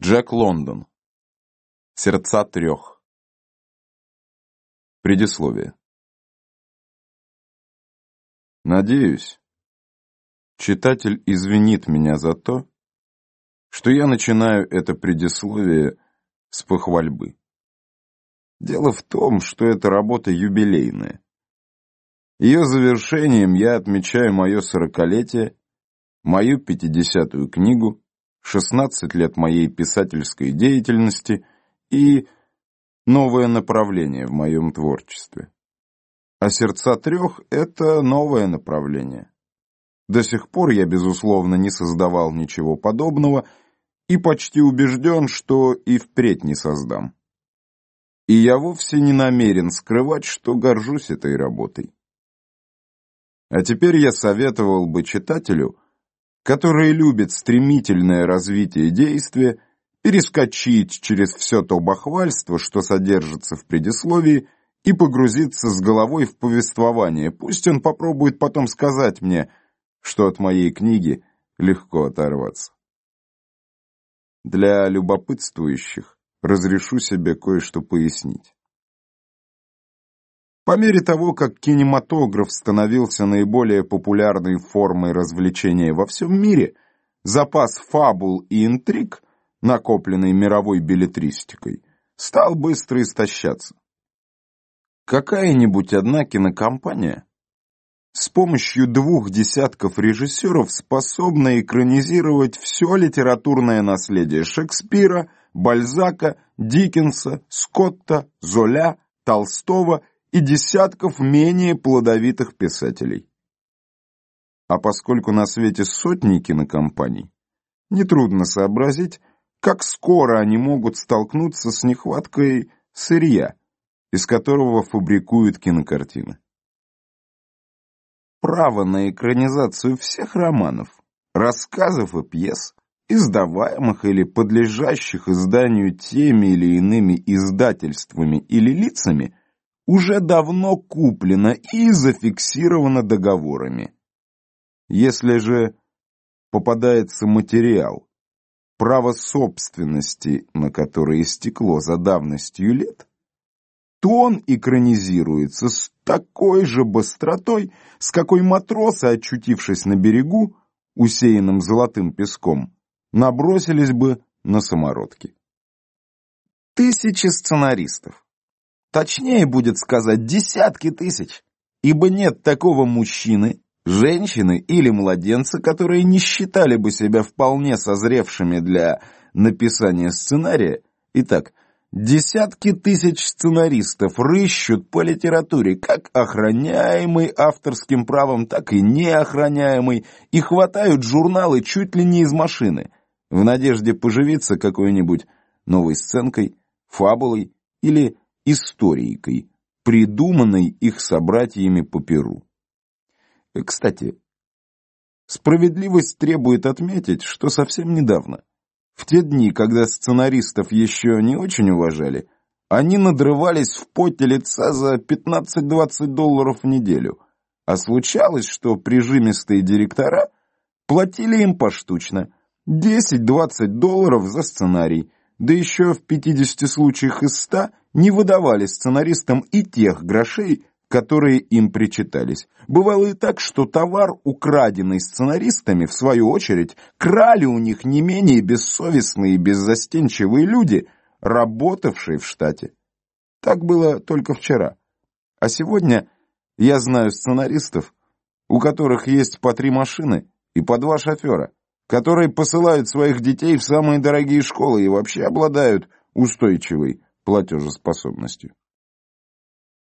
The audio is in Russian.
Джек Лондон. Сердца трех. Предисловие. Надеюсь, читатель извинит меня за то, что я начинаю это предисловие с похвальбы. Дело в том, что эта работа юбилейная. Ее завершением я отмечаю мое сорокалетие, мою пятидесятую книгу, 16 лет моей писательской деятельности и новое направление в моем творчестве. А «Сердца трех» — это новое направление. До сих пор я, безусловно, не создавал ничего подобного и почти убежден, что и впредь не создам. И я вовсе не намерен скрывать, что горжусь этой работой. А теперь я советовал бы читателю — который любит стремительное развитие действия, перескочить через все то бахвальство, что содержится в предисловии, и погрузиться с головой в повествование. Пусть он попробует потом сказать мне, что от моей книги легко оторваться. Для любопытствующих разрешу себе кое-что пояснить. По мере того, как кинематограф становился наиболее популярной формой развлечения во всем мире, запас фабул и интриг, накопленный мировой билетристикой, стал быстро истощаться. Какая-нибудь одна кинокомпания с помощью двух десятков режиссеров способна экранизировать все литературное наследие Шекспира, Бальзака, Диккенса, Скотта, Золя, Толстого и десятков менее плодовитых писателей. А поскольку на свете сотни кинокомпаний, нетрудно сообразить, как скоро они могут столкнуться с нехваткой сырья, из которого фабрикуют кинокартины. Право на экранизацию всех романов, рассказов и пьес, издаваемых или подлежащих изданию теми или иными издательствами или лицами – уже давно куплено и зафиксировано договорами. Если же попадается материал, право собственности, на которое истекло за давностью лет, то он экранизируется с такой же быстротой, с какой матросы, очутившись на берегу, усеянным золотым песком, набросились бы на самородки. Тысячи сценаристов, Точнее будет сказать десятки тысяч, ибо нет такого мужчины, женщины или младенца, которые не считали бы себя вполне созревшими для написания сценария. Итак, десятки тысяч сценаристов рыщут по литературе, как охраняемый авторским правом, так и неохраняемый, и хватают журналы чуть ли не из машины, в надежде поживиться какой-нибудь новой сценкой, фабулой или историкой, придуманной их собратьями по Перу. Кстати, справедливость требует отметить, что совсем недавно, в те дни, когда сценаристов еще не очень уважали, они надрывались в поте лица за 15-20 долларов в неделю, а случалось, что прижимистые директора платили им поштучно 10-20 долларов за сценарий, да еще в 50 случаях из 100 не выдавали сценаристам и тех грошей, которые им причитались. Бывало и так, что товар, украденный сценаристами, в свою очередь, крали у них не менее бессовестные и беззастенчивые люди, работавшие в штате. Так было только вчера. А сегодня я знаю сценаристов, у которых есть по три машины и по два шофера которые посылают своих детей в самые дорогие школы и вообще обладают устойчивой платежеспособностью.